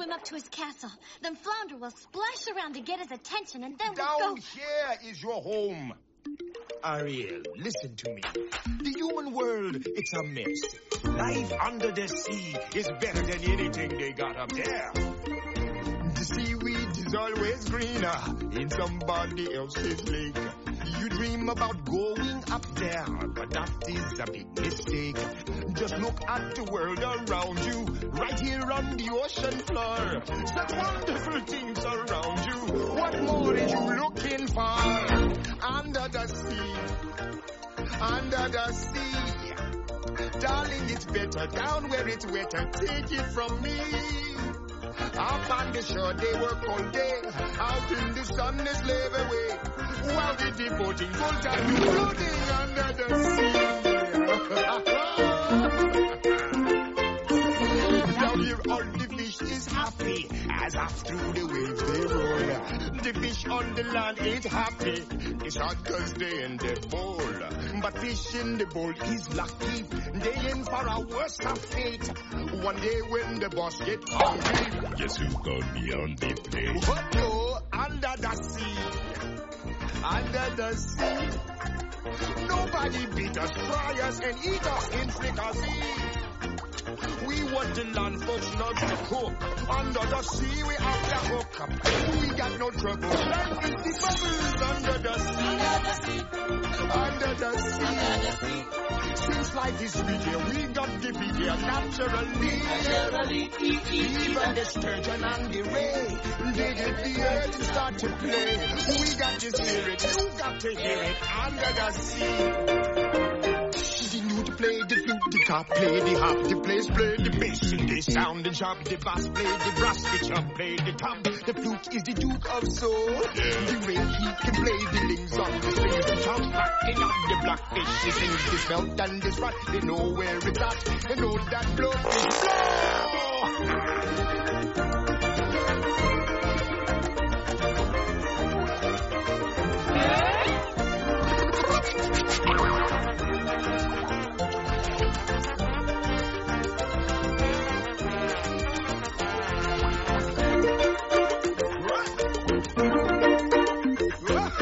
swim up to his castle. Then Flounder will splash around to get his attention, and then Down we'll go... here is your home. Ariel, listen to me. The human world, it's a mess. Life under the sea is better than anything they got up there. The seaweed is always greener in somebody else's lake. You dream about going up there, but that is a big mistake. Just look at the world around you, right here on the ocean floor. Such wonderful things around you. What more are you looking for? Under the sea, under the sea. Darling, it's better down where it's wetter. Take it from me. Up on the shore, they work all day. Out in the sun, they slave away. While they devoting full time floating under the sea. Here, all the fish is happy as up through the waves they roll. The fish on the land ain't happy. It's hot cause they in the bowl. But fish in the bowl is lucky. They in for a worse of fate. One day when the boss get hungry, you got me on the plate. what no, under the sea, under the sea. Nobody beat us, fry us, and eat us in fricassee. We want the land for slugs to cook. Under the sea, we have the hook. We got no trouble. Life is the bubbles under the sea. Under the sea. Since life is sweet here, we got to be here naturally. Even the sturgeon and the ray, they get the earth to start to play. We got the spirit, you got to hear it under the sea. The play the flute, the cop play the harp, the bass play the bass, and they sound and sharp, the bass play the brass, the chub play the tom. The flute is the duke of soul. The ray he can play the lings on the strings, the chop rocking on the blackfish, the sings the smelt and the sprat. They know where it's at, they know that blood is flow.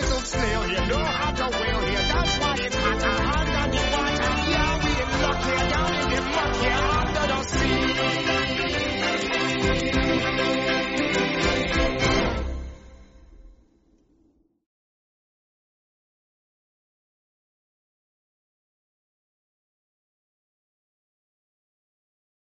Little snail here know how to whale here. That's why it's hot under the water. Yeah, we in luck here down in the muck here under the sea.